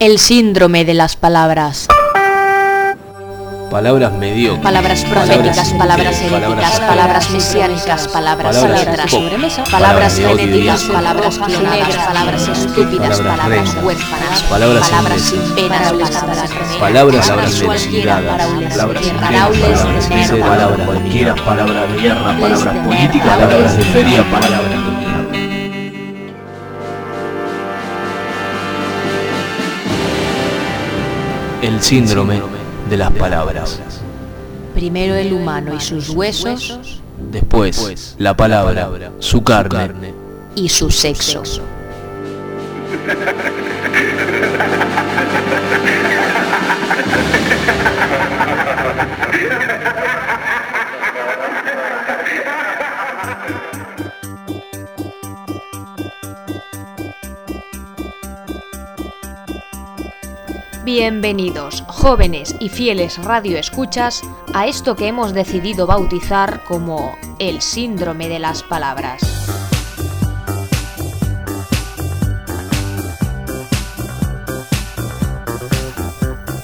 El síndrome de las palabras. Palabras mediocres. Palabras proféticas, palabras heréticas, palabras mesiánicas, palabras letras, palabras genéticas, palabras clonadas, palabras estúpidas, palabras huérfanas, palabras sin penas, palabras palabras palabras palabras cualquiera, palabras de guerra, palabras políticas, palabras de feria, palabras El síndrome de las palabras. Primero el humano y sus huesos. Después la palabra, su carne y su sexo. Bienvenidos, jóvenes y fieles radioescuchas, a esto que hemos decidido bautizar como el síndrome de las palabras.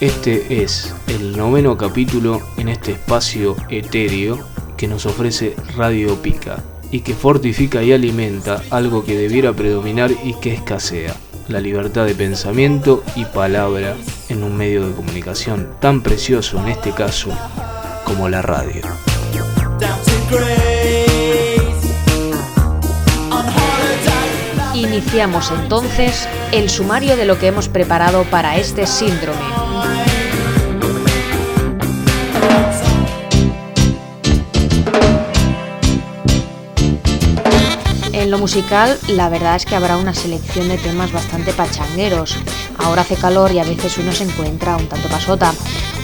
Este es el noveno capítulo en este espacio etéreo que nos ofrece Radio Pica y que fortifica y alimenta algo que debiera predominar y que escasea, la libertad de pensamiento y palabra en un medio de comunicación tan precioso en este caso como la radio. Iniciamos entonces el sumario de lo que hemos preparado para este síndrome. En lo musical, la verdad es que habrá una selección de temas bastante pachangueros. Ahora hace calor y a veces uno se encuentra un tanto pasota.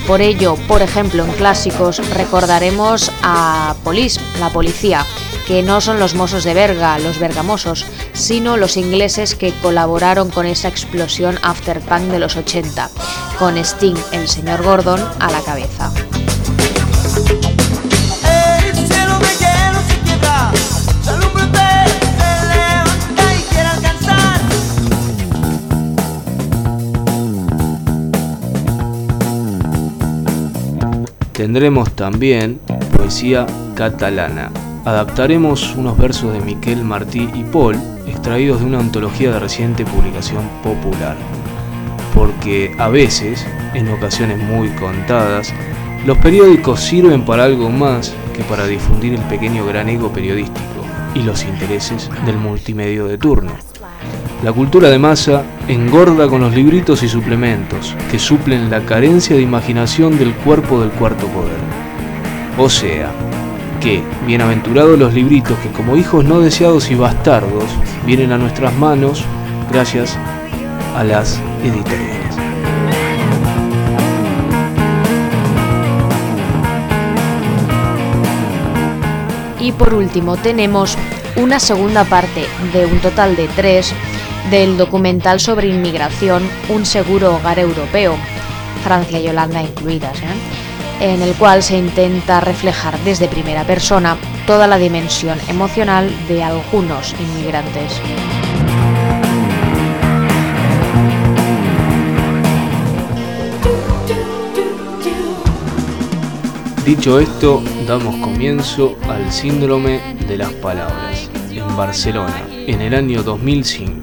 Por ello, por ejemplo, en clásicos recordaremos a Police, la policía, que no son los mozos de verga, los vergamosos, sino los ingleses que colaboraron con esa explosión afterpunk de los 80, con Sting, el señor Gordon, a la cabeza. Tendremos también poesía catalana. Adaptaremos unos versos de Miquel Martí y Paul, extraídos de una antología de reciente publicación popular. Porque a veces, en ocasiones muy contadas, los periódicos sirven para algo más que para difundir el pequeño gran ego periodístico y los intereses del multimedio de turno. La cultura de masa engorda con los libritos y suplementos que suplen la carencia de imaginación del cuerpo del cuarto poder. O sea, que, bienaventurados los libritos que como hijos no deseados y bastardos vienen a nuestras manos gracias a las editoriales. Y por último tenemos una segunda parte de un total de tres del documental sobre inmigración Un seguro hogar europeo, Francia y Holanda incluidas, ¿eh? en el cual se intenta reflejar desde primera persona toda la dimensión emocional de algunos inmigrantes. Dicho esto, damos comienzo al síndrome de las palabras. En Barcelona, en el año 2005,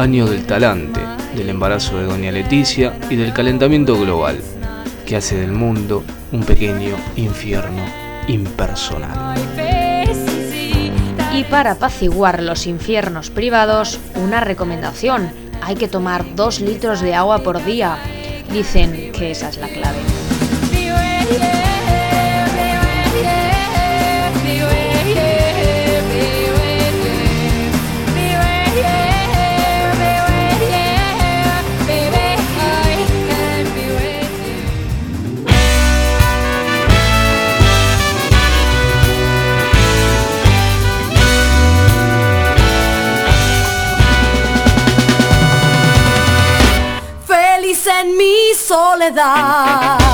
año del talante, del embarazo de doña Leticia y del calentamiento global, que hace del mundo un pequeño infierno impersonal. Y para apaciguar los infiernos privados, una recomendación, hay que tomar dos litros de agua por día. Dicen que esa es la clave. Mi soledad.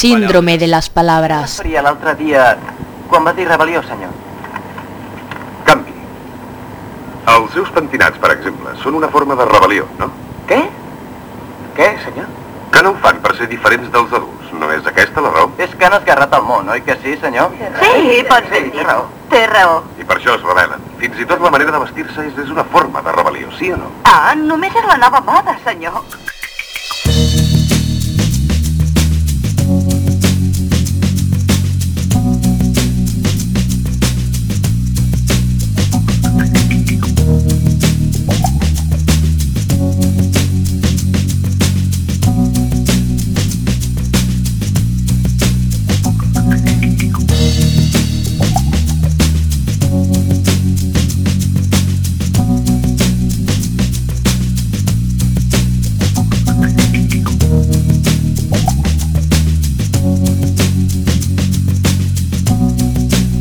Síndrome de las palabras. L'altre dia, quan va dir rebel·lió, senyor. Canvi. Els seus pentinats, per exemple, són una forma de rebel·lió, no? Què? Què, senyor? Que no ho fan per ser diferents dels adults. No és aquesta la raó? És que han esgarrat el món, oi que sí, senyor? Sí, pots ben Sí, dir. té raó. Té raó. I per això es rebel·len. Fins i tot la manera de vestir-se és, és una forma de rebel·lió, sí o no? Ah, només és la nova moda, senyor.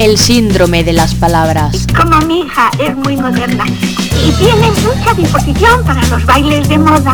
El síndrome de las palabras. Como mi hija es muy moderna y tiene mucha disposición para los bailes de moda.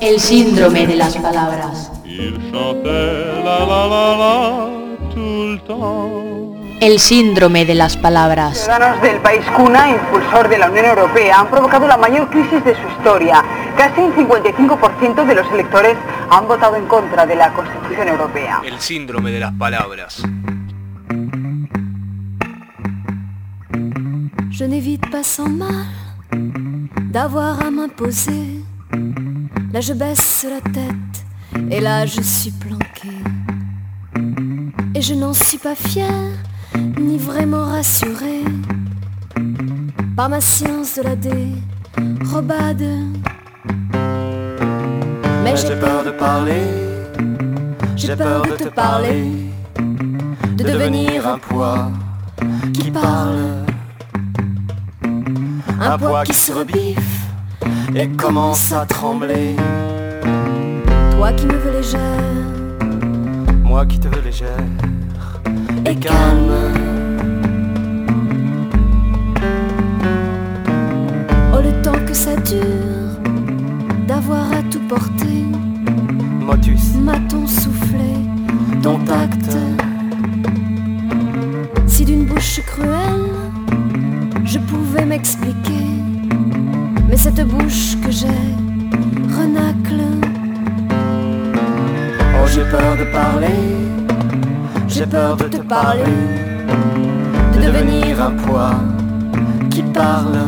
El síndrome de las palabras. Il chantait la la la la tout le temps. El síndrome de las palabras. ciudadanos del país cuna, impulsor de la Unión Europea, han provocado la mayor crisis de su historia. Casi un 55% de los electores han votado en contra de la Constitución Europea. El síndrome de las palabras. Je n'évite pas sans mal d'avoir à m'imposer. Là je baisse la tête et là je suis planqué. Et je n'en suis pas fière ni vraiment rassurée par ma science de la dérobade. Mais j'ai peur de parler, j'ai peur de te parler, de devenir un poids qui parle. Un poids qui se rebiffe et commence à trembler. Toi qui me veux légère, moi qui te veux légère. Et, Oh, le temps que ça dure d'avoir à tout porter. Motus, m'a-t-on soufflé ton acte. Si d'une bouche cruelle je pouvais m'expliquer cette bouche que j'ai renacle. Oh, j'ai peur de parler, j'ai peur de te parler, de devenir un poids qui parle,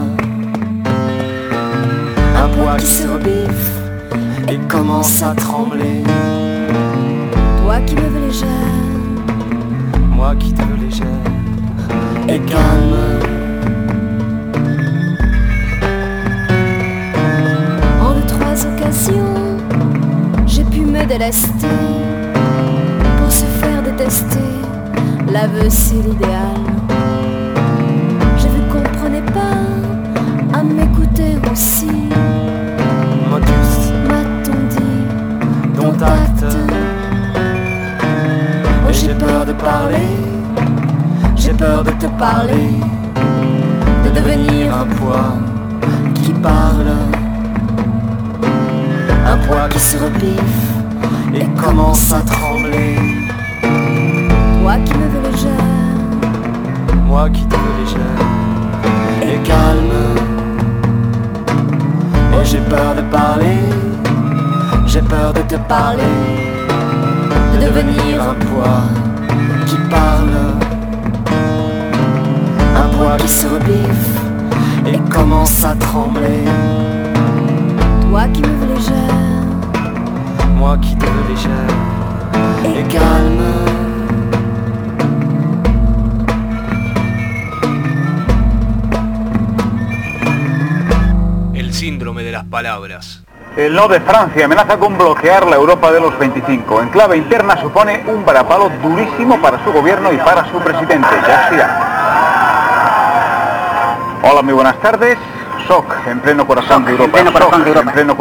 un poids qui se rebiffe et commence à trembler. Toi qui me veux légère, moi qui te veux légère, et calme. Délester pour se faire détester. L'aveu, c'est l'idéal. J'ai vu qu'on prenait pas à m'écouter aussi. Modus, m'a-t-on dit, dont acte. Et j'ai peur de parler, j'ai peur de te parler, de devenir un poids qui parle, un poids qui se rebiffe et commence à trembler. Toi qui me veux légère, moi qui te veux légère. Et calme. Et j'ai peur de parler, j'ai peur de te parler, de devenir un poids qui parle, un poids qui se rebiffe et commence à trembler. toi qui me veux légère, Moi qui te veux légère et calme. El síndrome de las palabras. El no de Francia amenaza con bloquear la Europa de los 25. En clave interna supone un varapalo durísimo para su gobierno y para su presidente, Jacques Chirac. Hola, muy buenas tardes. SOC, en pleno corazón de Europa. en pleno corazón de Europa. En pleno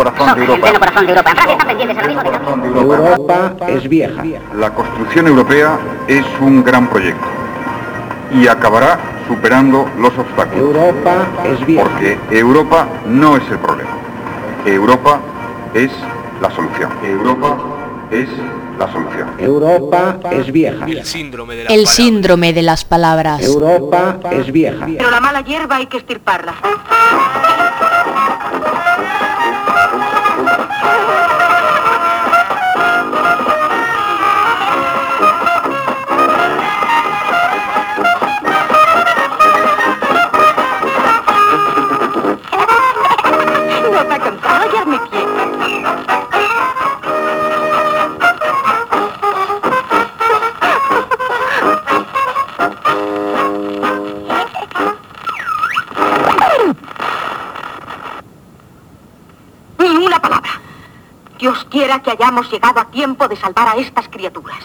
de Europa. Francia ahora mismo Corazón de Europa. Europa es vieja. La construcción europea es un gran proyecto y acabará superando los obstáculos. Europa es vieja. Porque Europa no es el problema. Europa es la solución. Europa es la solución. Europa es vieja. El síndrome de las El palabras. síndrome de las palabras. Europa es vieja. Pero la mala hierba hay que estirparla. Que hayamos llegado a tiempo de salvar a estas criaturas.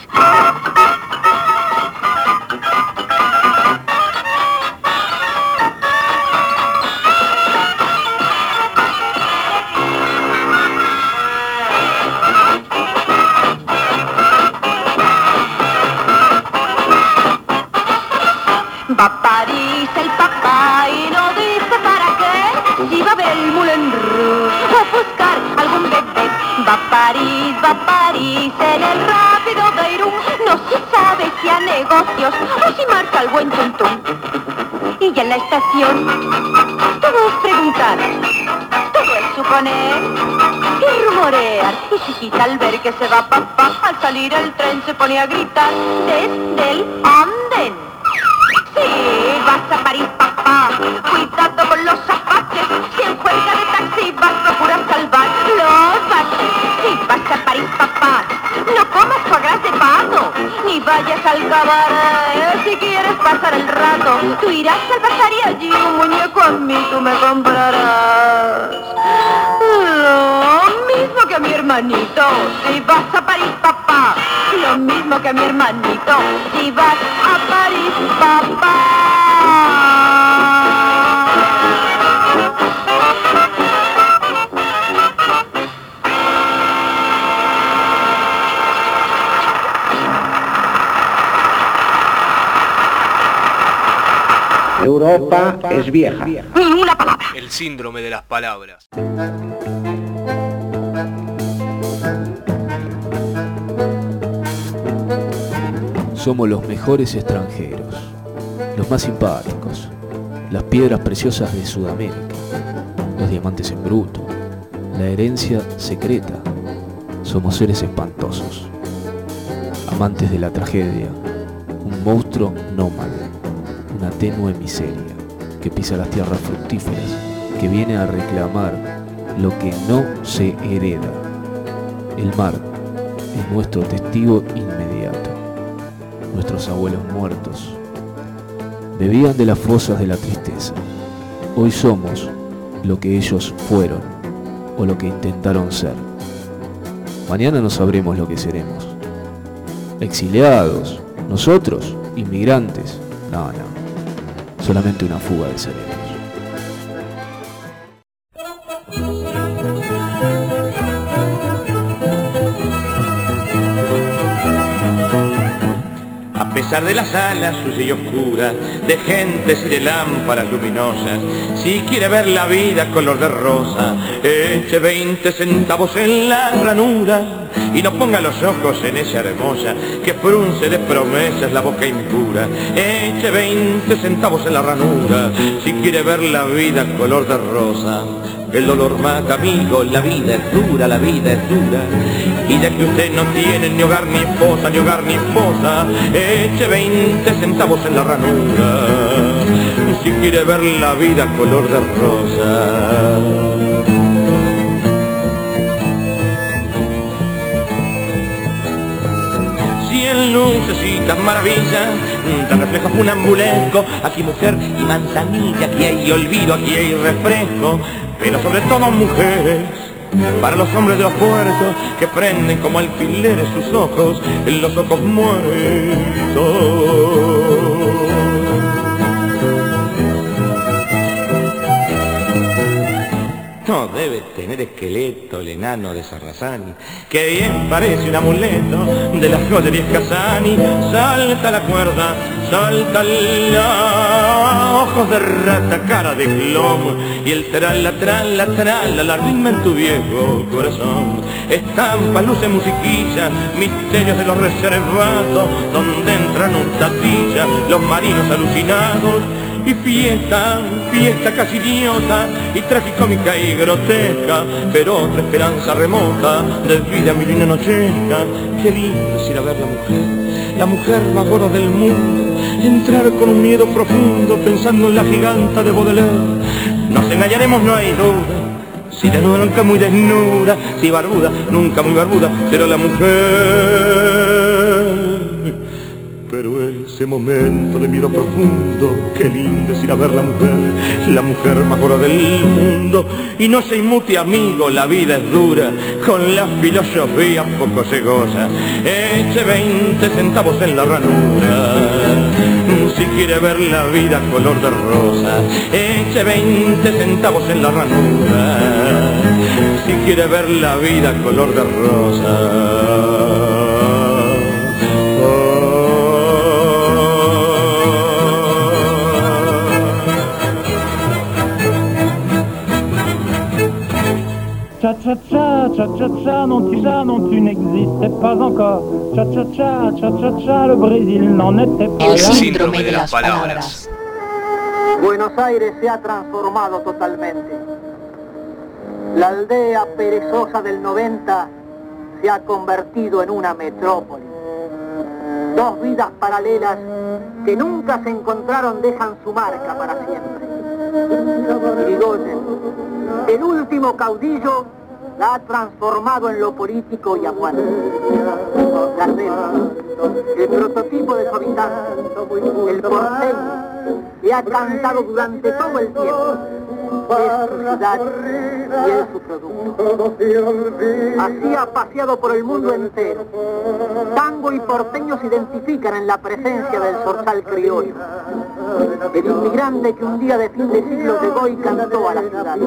París, va a París en el rápido de Irún. No se sabe si a negocios o si marca el buen tuntún. Y ya en la estación todos preguntan. Todo es suponer y rumorear. Y chiquita al ver que se va papá, al salir el tren se pone a gritar desde el andén. Sí, vas a París, papá. Cuidado con los zapatos. Si en de taxi vas, procura salvar baches. Sí, vas a París, papá. No comas foie de pato. Ni vayas al cabaret si quieres pasar el rato. Tú irás al bazar y allí un muñeco a mí tú me comprarás. Lo mismo que a mi hermanito. Si vas a París, papá. Lo mismo que a mi hermanito. Si vas a París, papá. Europa es vieja. Ni una palabra. El síndrome de las palabras. Somos los mejores extranjeros, los más simpáticos, las piedras preciosas de Sudamérica, los diamantes en bruto, la herencia secreta. Somos seres espantosos. amantes de la tragedia, un monstruo nómade, una tenue miseria que pisa las tierras fructíferas, que viene a reclamar lo que no se hereda. El mar es nuestro testigo inmediato. Nuestros abuelos muertos bebían de las fosas de la tristeza. Hoy somos lo que ellos fueron o lo que intentaron ser. Mañana no sabremos lo que seremos. Exiliados, nosotros, inmigrantes. No, no. Solamente una fuga de cerebros. A pesar de las alas sucias y oscuras, de gentes y de lámparas luminosas, si quiere ver la vida color de rosa, eche 20 centavos en la ranura y no ponga los ojos en esa hermosa que frunce de promesas la boca impura. Eche 20 centavos en la ranura si quiere ver la vida color de rosa. El dolor mata, amigo, la vida es dura, la vida es dura. Y ya que usted no tiene ni hogar ni esposa, ni hogar ni esposa, eche 20 centavos en la ranura. Si quiere ver la vida color de rosa. Lucecitas maravillas, tan reflejo funambulesco, aquí mujer y manzanilla, aquí hay olvido, aquí hay refresco, pero sobre todo mujeres, para los hombres de los puertos, que prenden como alfileres sus ojos, en los ojos muertos. Debe tener esqueleto el enano de Sarrazani, que bien parece un amuleto de las joyerías Casani. Salta la cuerda, salta la ojos de rata, cara de globo y el trala, trala, trala, la rima en tu viejo corazón. Estampa, luce, musiquilla, misterios de los reservados, donde entran un tatilla, los marinos alucinados y fiesta, fiesta casi idiota y tragicómica y grotesca, pero otra esperanza remota de vida milina nochesca. Qué lindo es ir a ver la mujer, la mujer más gorda del mundo, entrar con un miedo profundo pensando en la giganta de Baudelaire. Nos engañaremos, no hay duda. Si desnuda nunca muy desnuda, si barbuda, nunca muy barbuda, será la mujer. Pero ese momento de miedo profundo, qué lindo es ir a ver la mujer, la mujer más gorda del mundo. Y no se inmute amigo, la vida es dura, con la filosofía poco se goza. Eche 20 centavos en la ranura, si quiere ver la vida color de rosa. Eche 20 centavos en la ranura, si quiere ver la vida color de rosa. Cha cha cha, cha cha cha, non tu cha, non tu n'existais pas encore. Cha cha cha, cha cha cha, le Brésil n'en était pas El là. síndrome de las palabras. Buenos Aires se ha transformado totalmente. La aldea perezosa del 90 se ha convertido en una metrópoli. Dos vidas paralelas que nunca se encontraron dejan su marca para siempre. Irigoyen, el último caudillo, la ha transformado en lo político y a muerte. Gardel, el prototipo de su habitante, el porteño, que ha cantado durante todo el tiempo. Ciudad y es su producto. Así ha paseado por el mundo entero. Tango y porteño se identifican en la presencia del zorzal criollo. El inmigrante que un día de fin de siglo llegó y cantó a la ciudad.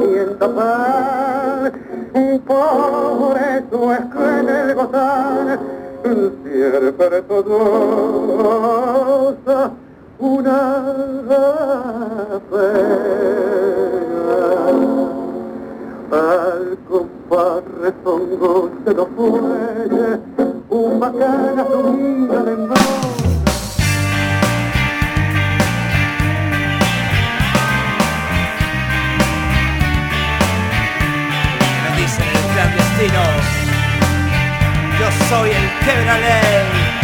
Por eso es que en el gozar siempre todosa una Al compás rezongo de los fuelles, un bacana de Me dicen el clandestino. Yo soy el quebraley.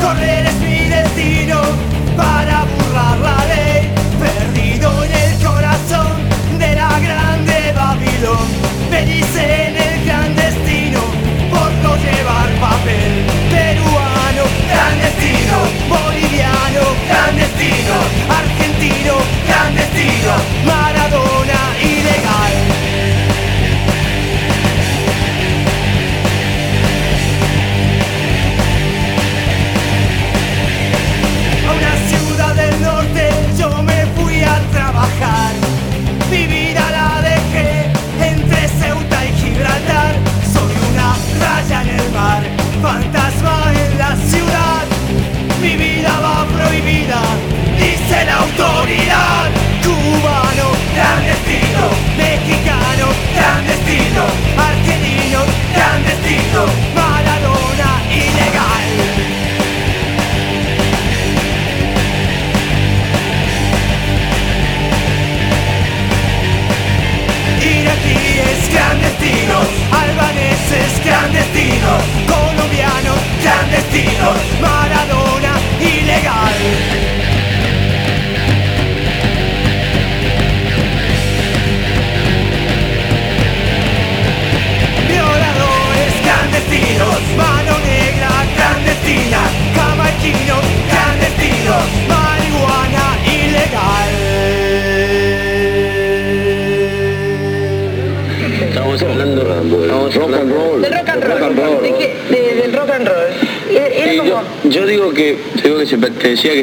Correr es mi destino para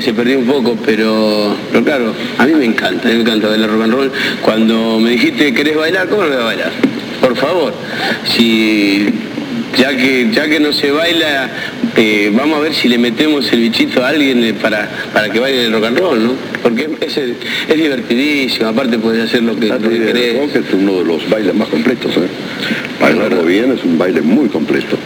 que se perdió un poco, pero, pero claro, a mí me encanta, a mí me encanta bailar rock and roll. Cuando me dijiste querés bailar, ¿cómo no voy a bailar? Por favor, si ya que ya que no se baila, eh, vamos a ver si le metemos el bichito a alguien eh, para, para que baile el rock and roll, ¿no? Porque es, es, es divertidísimo, aparte puedes hacer lo que, lo que querés. Rock es uno de los bailes más completos, ¿eh? Bailarlo bien es un baile muy completo.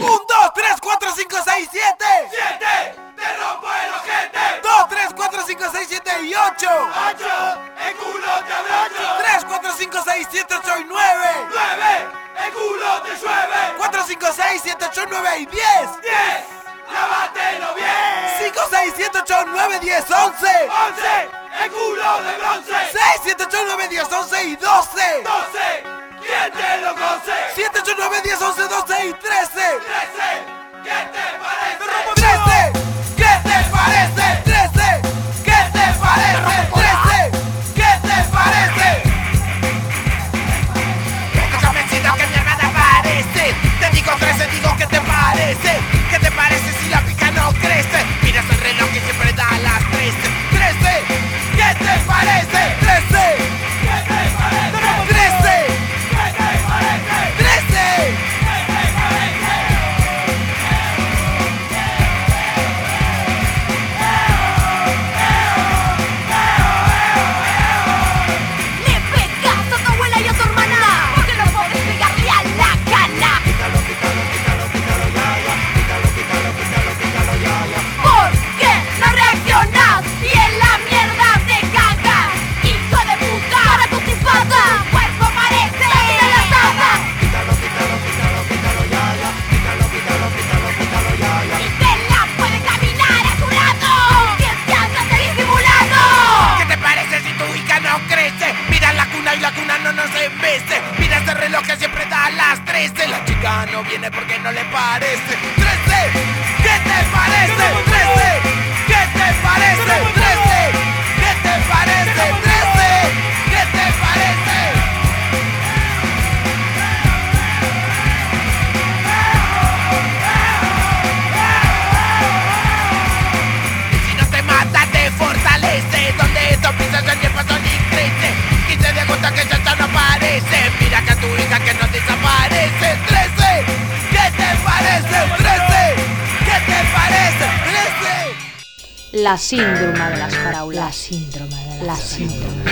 La síndrome de las parábolas. La síndrome de las, la síndrome.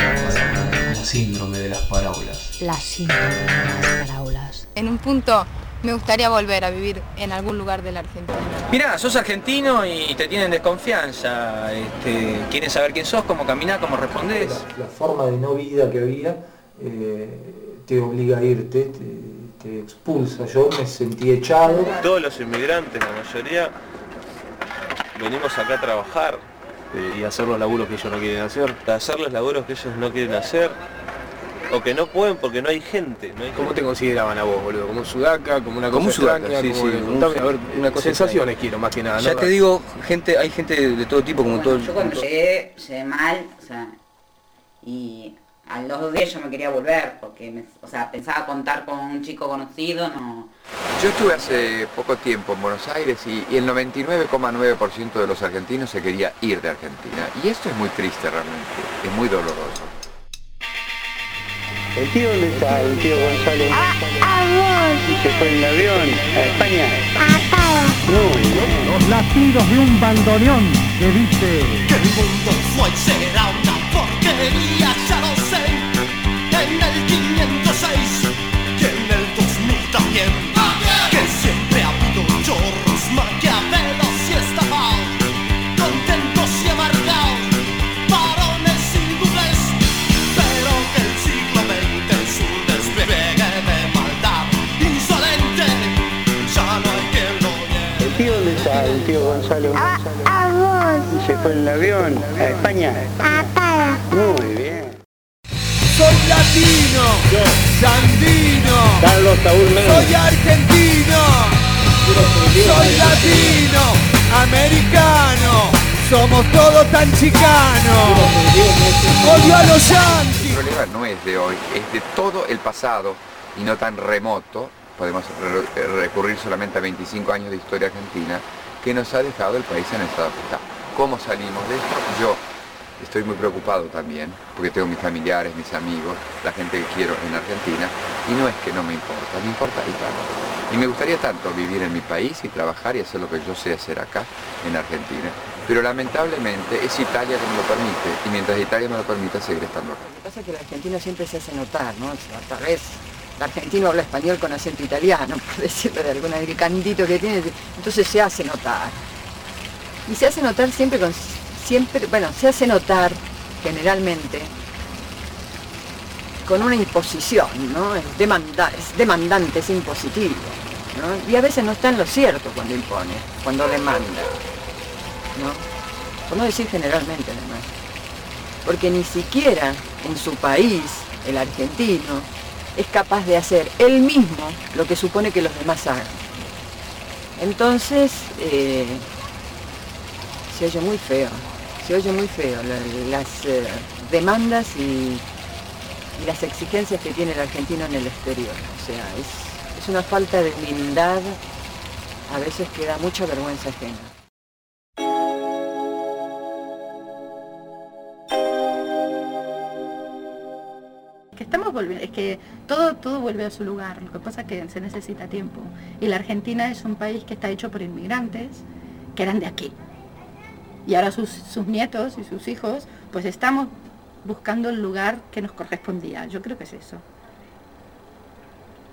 La síndrome de las parábolas. La síndrome de las parábolas. En un punto me gustaría volver a vivir en algún lugar de la Argentina. Mirá, sos argentino y te tienen desconfianza. Este, quieren saber quién sos, cómo caminás, cómo respondés. La forma de no vida que había eh, te obliga a irte, te, te expulsa. Yo me sentí echado. Todos los inmigrantes, la mayoría, venimos acá a trabajar. Eh, y hacer los laburos que ellos no quieren hacer. Hacer los laburos que ellos no quieren hacer. O que no pueden porque no hay gente. No hay ¿Cómo gente. te consideraban a vos, boludo? ¿Como un sudaca? ¿Como una Como cosa un sudaca, extraña? sí, como sí, que- un contame, a ver, una cosa sensaciones extraña. quiero, más que nada. Ya ¿no? te digo, gente, hay gente de, todo tipo, como todo. Yo cuando llegué, llegué mal, o sea, y a los dos días yo me quería volver, porque, me- o sea, pensaba contar con un chico conocido, no... Yo estuve hace poco tiempo en Buenos Aires y, y el 99,9% de los argentinos se quería ir de Argentina. Y esto es muy triste realmente, es muy doloroso. ¿El tío dónde está? El tío Gonzalo. ¿Se fue en el avión a España? Los latidos de un bandoneón que dice Que el mundo fue y será una porquería, todos tan chicanos. Odio a los yanquis. El problema no es de hoy, es de todo el pasado y no tan remoto, podemos re- recurrir solamente a 25 años de historia argentina, que nos ha dejado el país en estado que está. ¿Cómo salimos de esto? Yo estoy muy preocupado también, porque tengo mis familiares, mis amigos, la gente que quiero en Argentina, y no es que no me importa, me importa y tanto. Y me gustaría tanto vivir en mi país y trabajar y hacer lo que yo sé hacer acá, en Argentina. Pero lamentablemente es Italia que me lo permite, y mientras Italia me lo permita, seguiré estando acá. Lo que pasa es que el argentino siempre se hace notar, ¿no? O sea, tal vez el argentino habla español con acento italiano, por decirlo de alguna el cantito que tiene, entonces se hace notar. Y se hace notar siempre con siempre, bueno, se hace notar generalmente con una imposición, ¿no? Es, demanda, es demandante, es impositivo. ¿no? Y a veces no está en lo cierto cuando impone, cuando demanda. Por no decir generalmente además. Porque ni siquiera en su país, el argentino, es capaz de hacer él mismo lo que supone que los demás hagan. Entonces, eh, se oye muy feo, se oye muy feo la- las eh, demandas y, y las exigencias que tiene el argentino en el exterior. O sea, es, es una falta de humildad a veces que da mucha vergüenza ajena. Volviendo, es que todo, todo vuelve a su lugar, lo que pasa es que se necesita tiempo. Y la Argentina es un país que está hecho por inmigrantes que eran de aquí. Y ahora sus, sus nietos y sus hijos, pues estamos buscando el lugar que nos correspondía. Yo creo que es eso.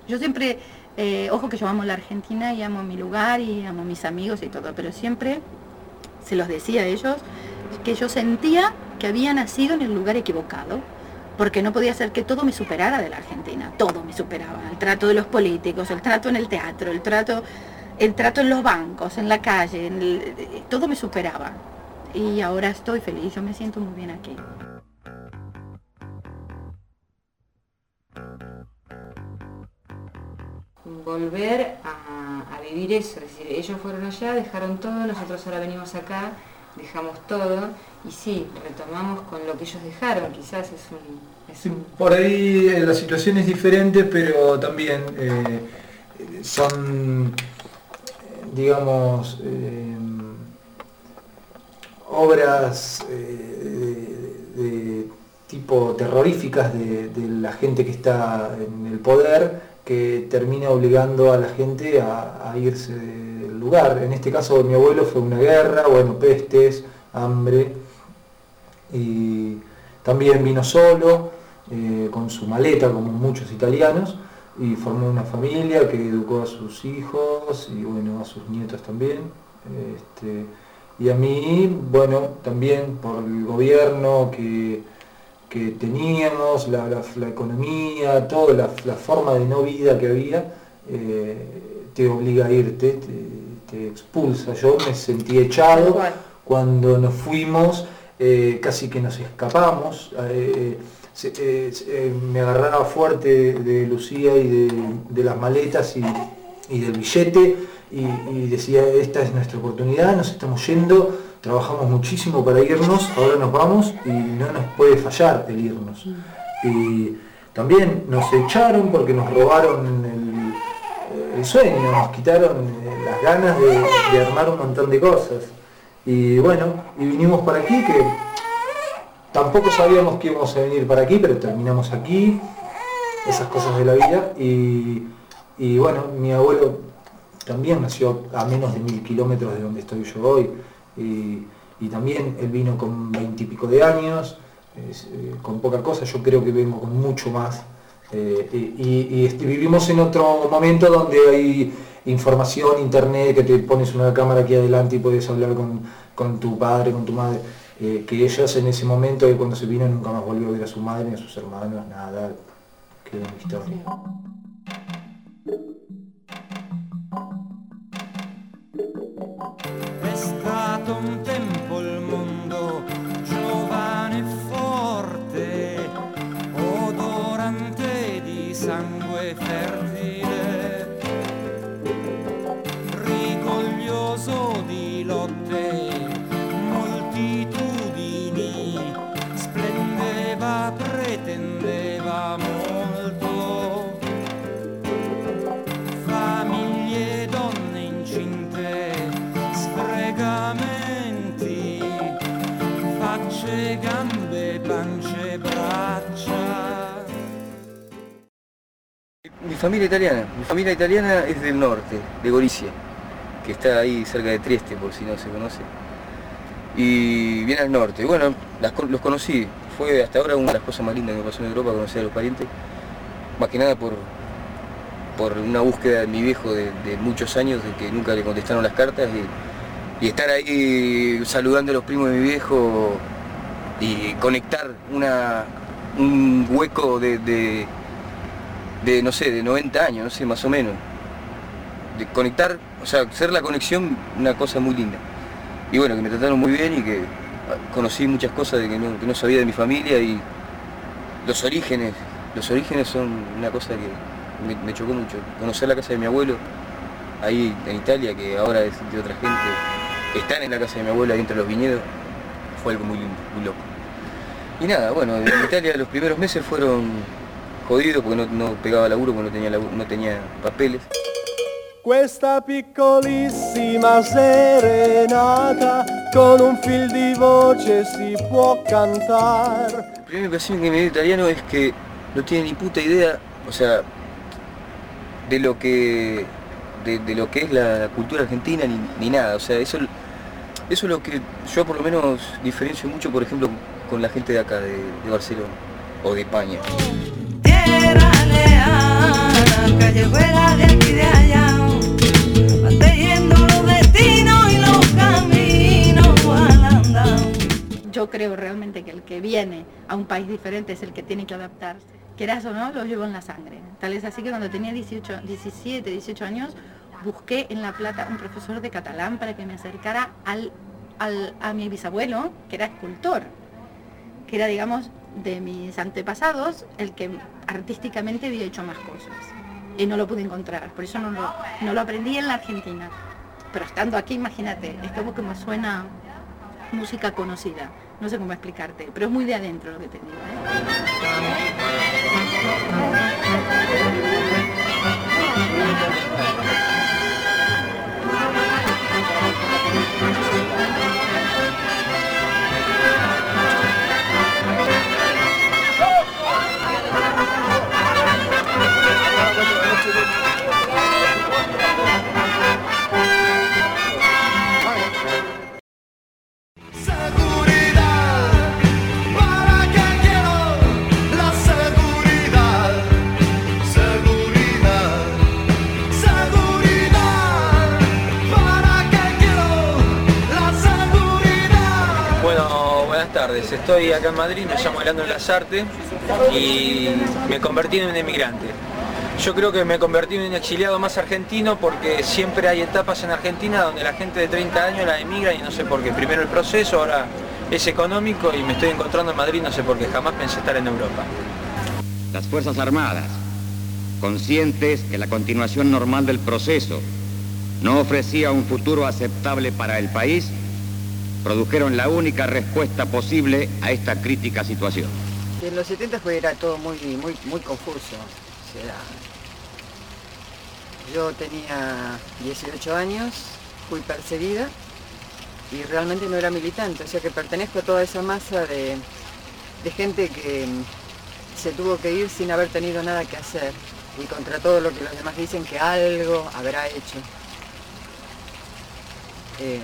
Yo siempre, eh, ojo que yo amo la Argentina y amo mi lugar y amo mis amigos y todo, pero siempre se los decía a ellos que yo sentía que había nacido en el lugar equivocado, porque no podía ser que todo me superara de la Argentina, todo me superaba, el trato de los políticos, el trato en el teatro, el trato, el trato en los bancos, en la calle, todo me superaba. Y ahora estoy feliz, yo me siento muy bien aquí. volver a, a vivir eso, es decir, ellos fueron allá, dejaron todo, nosotros ahora venimos acá, dejamos todo y sí, retomamos con lo que ellos dejaron, quizás es un... es un- Por ahí eh, la situación es diferente, pero también eh, son, eh, digamos, eh, obras de, de tipo terroríficas de, de la gente que está en el poder que obligando a la gente a, irse del lugar. En este caso mi abuelo fue una guerra, bueno, pestes, hambre, y también vino solo, eh, con su maleta, como muchos italianos, y formó una familia que educó a sus hijos y bueno, a sus nietos también. Este, y a mí, bueno, también por el gobierno que, que teníamos, la, la- la economía, toda la, la forma de no vida que había, eh, te obliga a irte, te, te expulsa. Yo me sentí echado cuando nos fuimos, eh, casi que nos escapamos. eh, me agarraba fuerte de, de Lucía y de, de las maletas y, y del billete y, y decía, esta es nuestra oportunidad, nos estamos yendo, trabajamos muchísimo para irnos, ahora nos vamos y no nos puede fallar el irnos. Y también nos echaron porque nos robaron el, el sueño, nos quitaron eh, las ganas de, de armar un montón de cosas. Y bueno, y vinimos para aquí que tampoco sabíamos que íbamos a venir para aquí, pero terminamos aquí, esas cosas de la vida. Y, y bueno, mi abuelo también nació a menos de mil kilómetros de donde estoy yo hoy. Y, y también él vino con veintipico de años, eh, con poca cosa, yo creo que vengo con mucho más. Eh, y y- y, vivimos en otro momento donde hay información, internet, que te pones una cámara aquí adelante y puedes hablar con, con tu padre, con tu madre. Eh, que ellos en ese momento, eh, cuando se vino, nunca más volvió a ver a su madre, ni a sus hermanos, nada, quedó en historia. Stato un tempo il mondo giovane e forte, odorante di sangue fertile, rigoglioso di lotte, familia italiana, mi familia italiana es del norte, de Goricia, que está ahí cerca de Trieste, por si no se conoce. Y viene al norte. Bueno, los conocí. Fue hasta ahora una de las cosas más lindas que me pasó en Europa, conocer a los parientes. Más que nada por, por una búsqueda de mi viejo de, muchos años, de que nunca le contestaron las cartas. Y, estar ahí saludando a los primos de mi viejo y conectar una, un hueco de, de, no sé, de 90 años, no sé, más o menos. De conectar, o sea, ser la conexión una cosa muy linda. Y bueno, que me trataron muy bien y que ah, conocí muchas cosas de que no, que no sabía de mi familia y los orígenes, los orígenes son una cosa que me, chocó mucho. Conocer la casa de mi abuelo, ahí en Italia, que ahora es de otra gente, estar en la casa de mi abuelo ahí entre los viñedos, fue algo muy lindo, muy loco. Y nada, bueno, en Italia los primeros meses fueron jodidos porque no, no pegaba laburo, porque no tenía, labu- no tenía papeles. Questa piccolissima serenata con un fil di voce si può cantare. La primera impresión que me dio italiano es que no tiene ni puta idea, o sea, de lo que de, de lo que es la, la cultura argentina ni, ni nada. O sea, eso, eso es lo que yo por lo menos diferencio mucho, por ejemplo, con la gente de acá, de, de Barcelona o de España. Yo creo realmente que el que viene a un país diferente es el que tiene que adaptarse. Quieras o no, lo llevo en la sangre. Tal es así que cuando tenía 18, 17, 18 años, busqué en La Plata un profesor de catalán para que me acercara al, al- a mi bisabuelo, que era escultor, que era, digamos, de mis antepasados, el que artísticamente había hecho más cosas. Y no lo pude encontrar, por eso no lo, no lo aprendí en la Argentina. Pero estando aquí, imagínate, es como que me suena música conocida. No sé cómo explicarte, pero es muy de adentro lo que te. ¿eh? Estoy acá en Madrid, me llamo Leandro Lazarte y me convertí en un emigrante. Yo creo que me convertí en un exiliado más argentino porque siempre hay etapas en Argentina donde la gente de 30 años la emigra y no sé por qué. Primero el proceso, ahora es económico y me estoy encontrando en Madrid, no sé por qué. Jamás pensé estar en Europa. Las Fuerzas Armadas, conscientes que la continuación normal del proceso no ofrecía un futuro aceptable para el país, produjeron la única respuesta posible a esta crítica situación. En los 70 fue, era todo muy, muy, muy confuso. O sea, yo tenía 18 años, fui perseguida y realmente no era militante, o sea que pertenezco a toda esa masa de, gente que se tuvo que ir sin haber tenido nada que hacer y contra todo lo que los demás dicen que algo habrá hecho. Eh,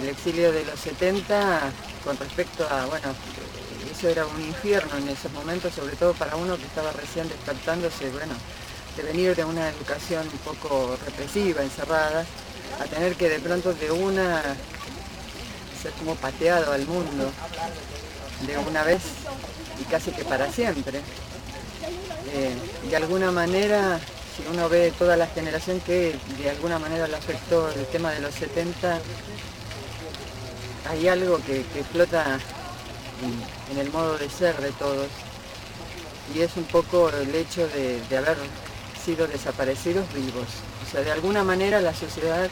el exilio de los 70 con respecto a, bueno, eso era un infierno en esos momentos, sobre todo para uno que estaba recién despertándose, bueno, de venir de una educación un poco represiva, encerrada, a tener que de pronto de una ser como pateado al mundo de una vez y casi que para siempre. Eh, de alguna manera, si uno ve toda la generación que de alguna manera le afectó el tema de los 70, hay algo que, que flota en, el modo de ser de todos y es un poco el hecho de, de haber sido desaparecidos vivos. O sea, de alguna manera la sociedad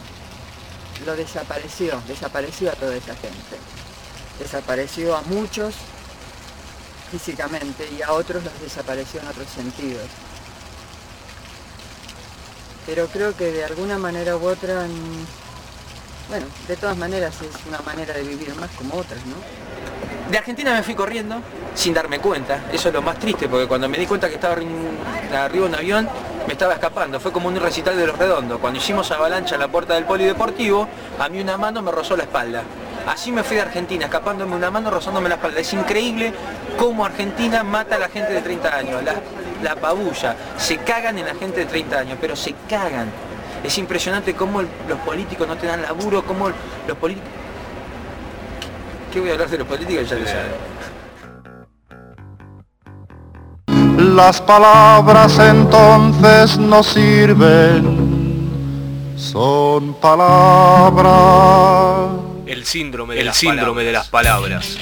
lo desapareció, desapareció a toda esa gente. Desapareció a muchos físicamente y a otros los desapareció en otros sentidos. Pero creo que de alguna manera u otra bueno, de todas maneras es una manera de vivir más como otras, ¿no? De Argentina me fui corriendo sin darme cuenta. Eso es lo más triste, porque cuando me di cuenta que estaba arri- arriba un avión, me estaba escapando. Fue como un recital de los redondos. Cuando hicimos avalancha en la puerta del polideportivo, a mí una mano me rozó la espalda. Así me fui de Argentina, escapándome una mano, rozándome la espalda. Es increíble cómo Argentina mata a la gente de 30 años, la, la pabulla. Se cagan en la gente de 30 años, pero se cagan. Es impresionante cómo el- los políticos no te dan laburo, cómo los políticos... ¿Qué voy a hablar de los políticos? Ya lo saben. Las palabras entonces no sirven, son palabras. El síndrome de, las, síndrome de las palabras.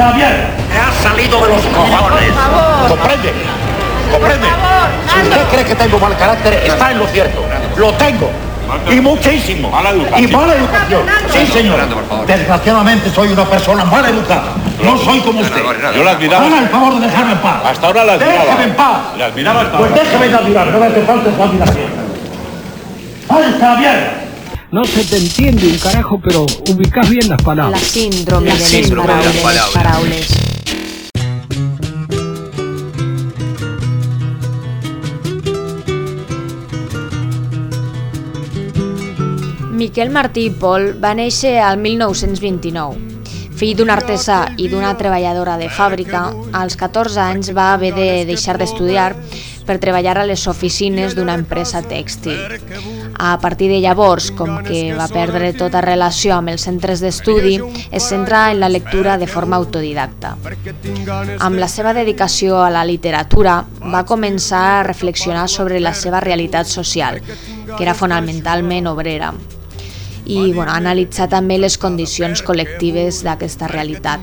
¡Alta bien! Me ha salido de los cojones. ¿Comprende? ¿Comprende? Si usted cree que tengo mal carácter, está en lo cierto. Lo tengo. Y muchísimo. Y mala educación. Sí, señor. Desgraciadamente soy una persona mal educada. No soy como usted. Yo la admiraba. Haga el favor de dejarme en paz. Hasta ahora la admiraba. Déjeme en paz. La admiraba hasta Pues de admirar, no me hace falta su admiración. ¡Alta bien! No se te entiende un carajo, pero ubicás bien las La palabras. síndrome La de síndrome de las paraules, palabras. paraules. Miquel Martí i Pol va néixer al 1929. Fill d'un artesà i d'una treballadora de fàbrica, als 14 anys va haver de deixar d'estudiar per treballar a les oficines d'una empresa tèxtil. A partir de llavors, com que va perdre tota relació amb els centres d'estudi, es centra en la lectura de forma autodidacta. Amb la seva dedicació a la literatura, va començar a reflexionar sobre la seva realitat social, que era fonamentalment obrera. i bueno, analitzar també les condicions col·lectives d'aquesta realitat.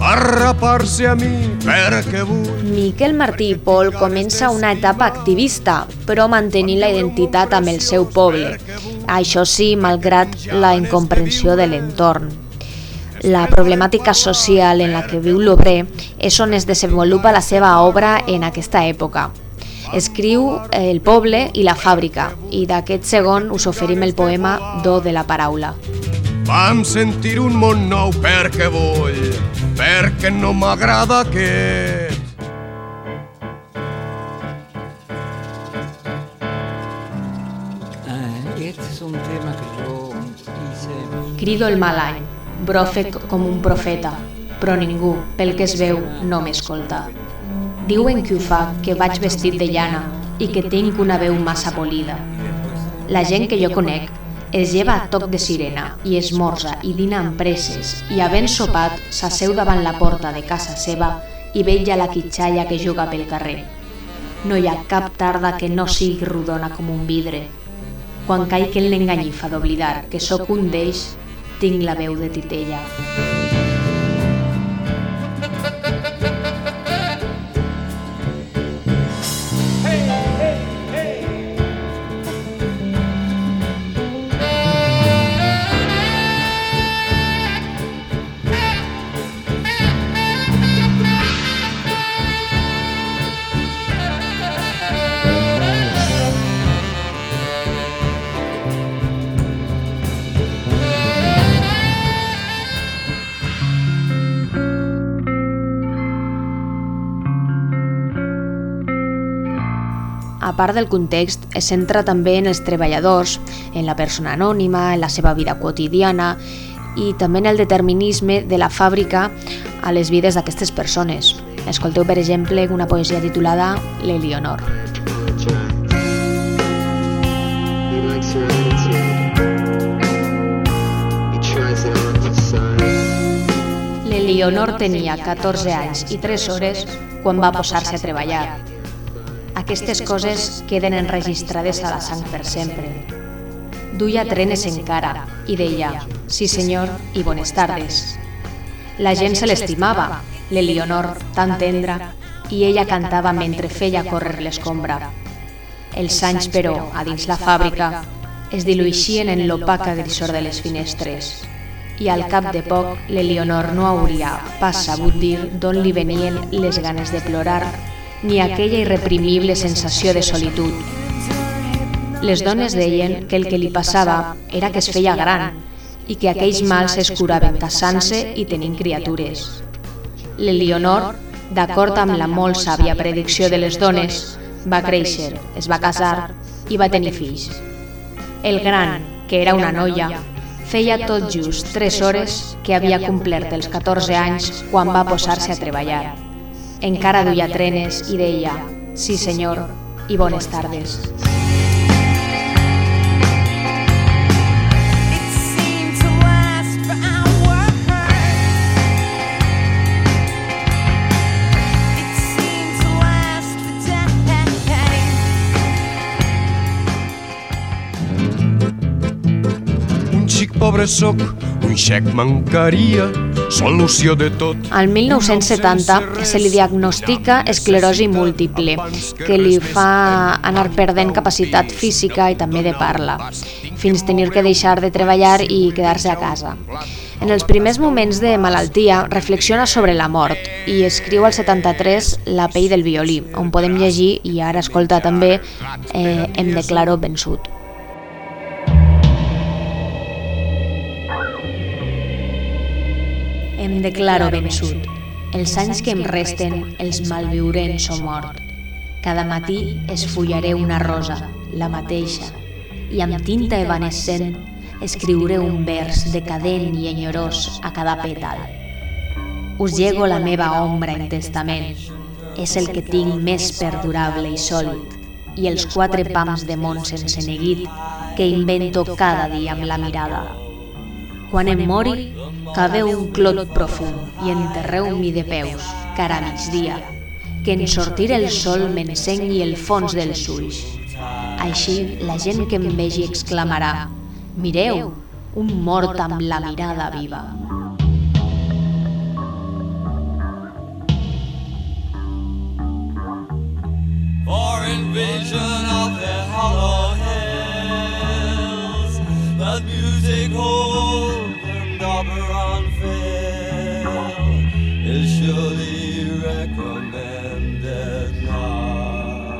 D'encantar arrapar-se a mi perquè vull Miquel Martí i Pol comença una etapa activista, però mantenint la identitat amb el seu poble. Això sí, malgrat la incomprensió de l'entorn. La problemàtica social en la que viu l'obrer és on es desenvolupa la seva obra en aquesta època. Escriu El poble i la fàbrica, i d'aquest segon us oferim el poema Do de la paraula. Vam sentir un món nou perquè vull, perquè no m'agrada aquest. Eh, este es un tema que hice. Crido el mal any, bròfec com un profeta, però ningú, pel que es veu, no m'escolta. Diuen que ho fa, que vaig vestit de llana i que tinc una veu massa polida. La gent que jo conec es lleva a toc de sirena i esmorza i dina amb presses i havent sopat s'asseu davant la porta de casa seva i vetlla la quitxalla que juga pel carrer. No hi ha cap tarda que no sigui rodona com un vidre. Quan caic en l'enganyifa d'oblidar que sóc un d'ells, tinc la veu de titella. Part del context, es centra també en els treballadors, en la persona anònima, en la seva vida quotidiana i també en el determinisme de la fàbrica a les vides d'aquestes persones. Escolteu, per exemple, una poesia titulada L'Elionor. L'Elionor tenia 14 anys i 3 hores quan va posar-se a treballar. Aquestes coses queden enregistrades a la sang per sempre. Duia trenes encara i deia «Sí senyor» i «Bones tardes». La gent se l'estimava, l'Elionor tan tendra, i ella cantava mentre feia córrer l'escombra. Els anys, però, a dins la fàbrica, es diluïxien en l'opaca grisor de les finestres. I al cap de poc, l'Elionor no hauria pas sabut dir d'on li venien les ganes de plorar ni aquella irreprimible sensació de solitud. Les dones deien que el que li passava era que es feia gran i que aquells mals es curaven casant-se i tenint criatures. L'Elionor, d'acord amb la molt sàvia predicció de les dones, va créixer, es va casar i va tenir fills. El gran, que era una noia, feia tot just 3 hores que havia complert els 14 anys quan va posar-se a treballar. Encara duia trenes i deia «Sí, senyor, i bones tardes». Un xic pobre soc, un xec mancaria, solució de tot. Al 1970 se li diagnostica esclerosi múltiple, que li fa anar perdent capacitat física i també de parla, fins tenir que deixar de treballar i quedar-se a casa. En els primers moments de malaltia reflexiona sobre la mort i escriu al 73 La pell del violí, on podem llegir, i ara escolta també, eh, Em declaro vençut. Em declaro vençut. Els anys que em resten els malviuré en so mort. Cada matí esfullaré una rosa, la mateixa, i amb tinta evanescent escriuré un vers decadent i enyorós a cada pètal. Us llego la meva ombra en testament. És el que tinc més perdurable i sòlid, i els quatre pams de món sense neguit que invento cada dia amb la mirada. Quan em mori, caveu un clot profund i enterreu-m'hi de peus, cara a migdia, que en sortir el sol m'ensengui el fons dels ulls. Així, la gent que em vegi exclamarà «Mireu, un mort amb la mirada viva». For invasion of the hollow hills That music hold surely recommended not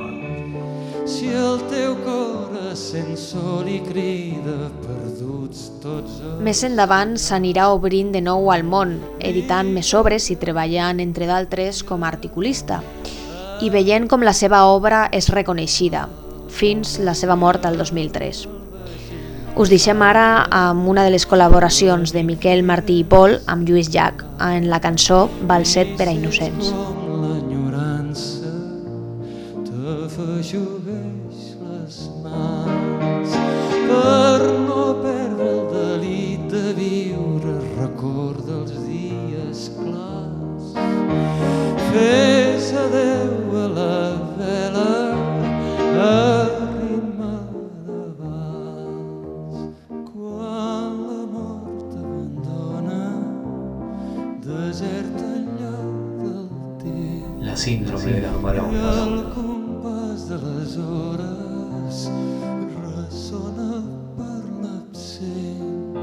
Si el teu cor sent sol i crida perduts tots. Més endavant s'anirà obrint de nou al món, editant més obres i treballant, entre d'altres, com a articulista, i veient com la seva obra és reconeixida, fins la seva mort al 2003. Us deixem ara amb una de les col·laboracions de Miquel Martí i Pol amb Lluís Llach en la cançó Balset per a innocents. L'enyorança t'afegugeix les mans per no perdre i parábolas. el compàs de les hores ressona per l'absent.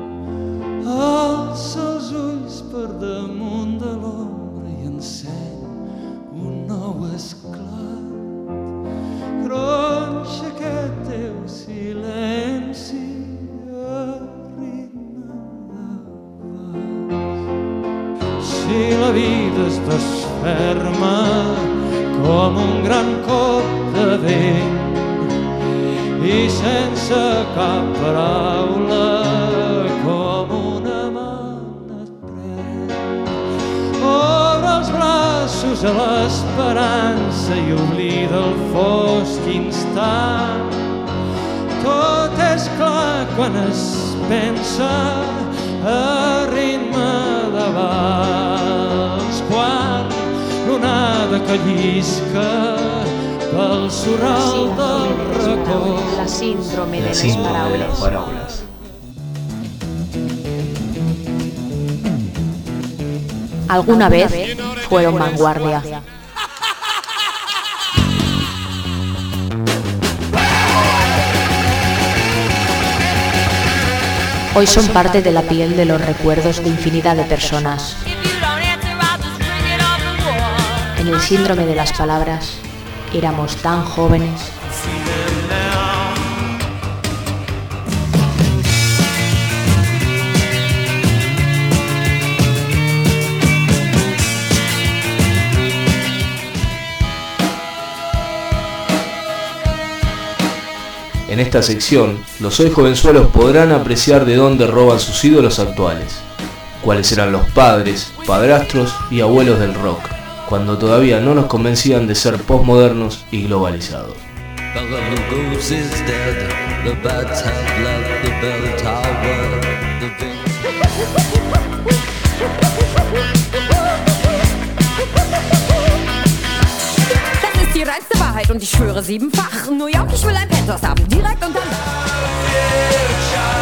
Alça els ulls per damunt de l'ombra i encén un nou esclat. Gronxa aquest teu silenci. Si la vida es desferma com un gran cop de vent i sense cap paraula com una mà et pren. Obre els braços a l'esperança i oblida el fosc instant. Tot és clar quan es pensa a ritme de vals. Que llisca pel sorral del racó La síndrome de La les síndrome de paraules. Alguna vez fueron vanguardia. Hoy son parte de la piel de los recuerdos de infinidad de personas. En el síndrome de las palabras, éramos tan jóvenes. En esta sección, los hoy jovenzuelos podrán apreciar de dónde roban sus ídolos actuales, cuáles eran los padres, padrastros y abuelos del rock, cuando todavía no nos convencían de ser postmodernos y globalizados. Und. New York, ein haben, direkt I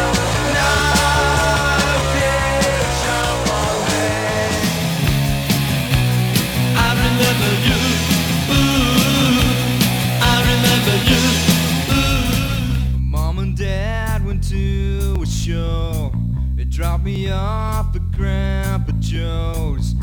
to a show. They dropped me off at Grandpa Joe's.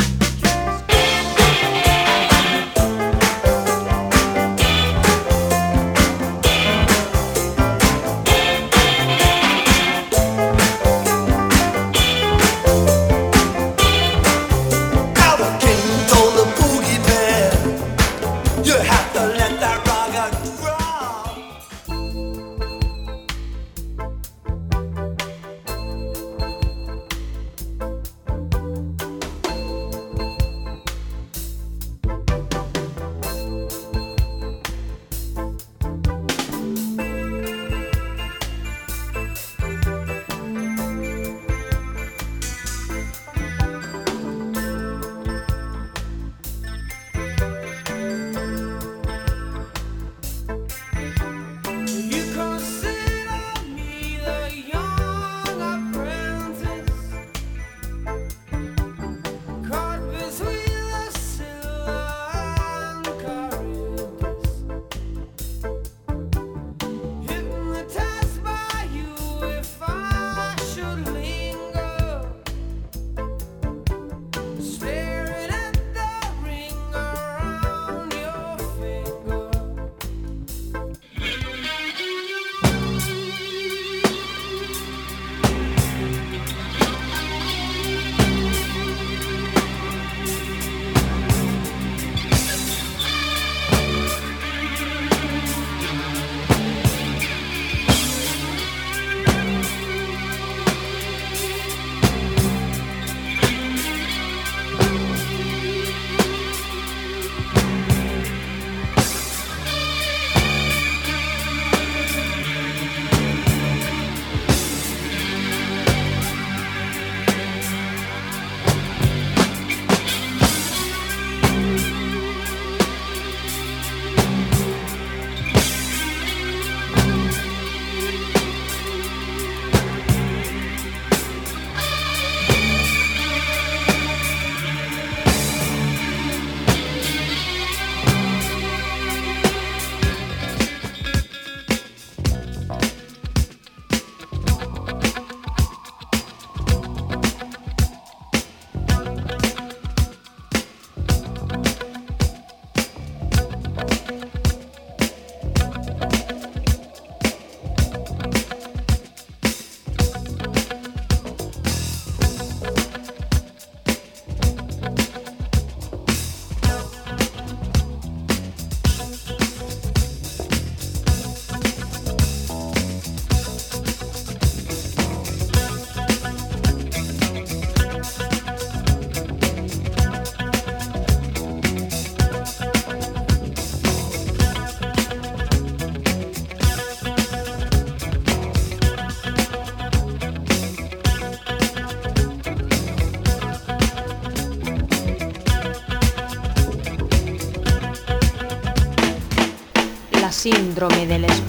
Síndrome de les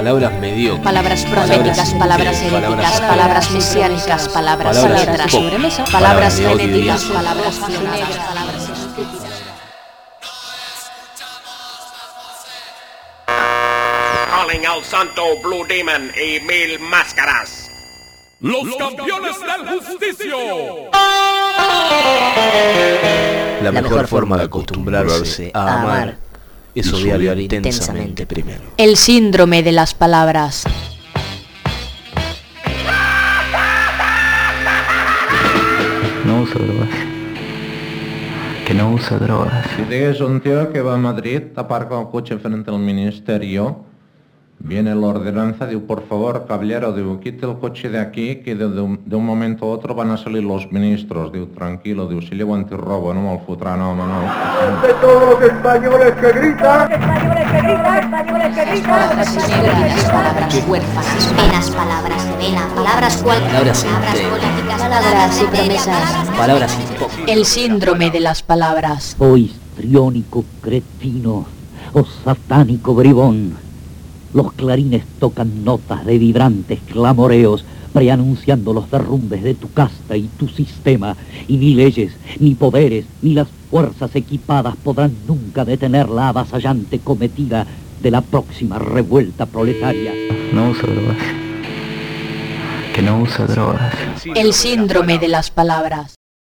Palabras mediocres. Palabras proféticas, palabras heréticas, palabras mesiánicas, palabras letras, pop, palabras genéticas, palabras negras, palabras estúpidas. Calling al santo Blue Demon y mil máscaras. Los campeones del justicio. La mejor forma de acostumbrarse a amar es odiar intensamente primero. El síndrome de las palabras. No uso drogas. Que no usa drogas. Si tienes un tío que va a Madrid, aparca el coche frente al ministerio, viene la ordenanza, digo, por favor, caballero, digo, quite el coche de aquí, que de, de un, de un momento a otro van a salir los ministros. Digo, tranquilo, digo, si llevo antirrobo, no me fotrá, no, no, no. de todos los españoles que gritan. Españoles que gritan, españoles que gritan. Palabras huérfanas, palabras de vena, palabras cual Palabras entre- políticas, palabras y promesas. Palabras. El síndrome de las palabras. o histriónico cretino, o satánico bribón. Los clarines tocan notas de vibrantes clamoreos, preanunciando los derrumbes de tu casta y tu sistema, y ni leyes, ni poderes, ni las fuerzas equipadas podrán nunca detener la avasallante cometida de la próxima revuelta proletaria. No uso drogas. Que no usa drogas. El síndrome de las palabras.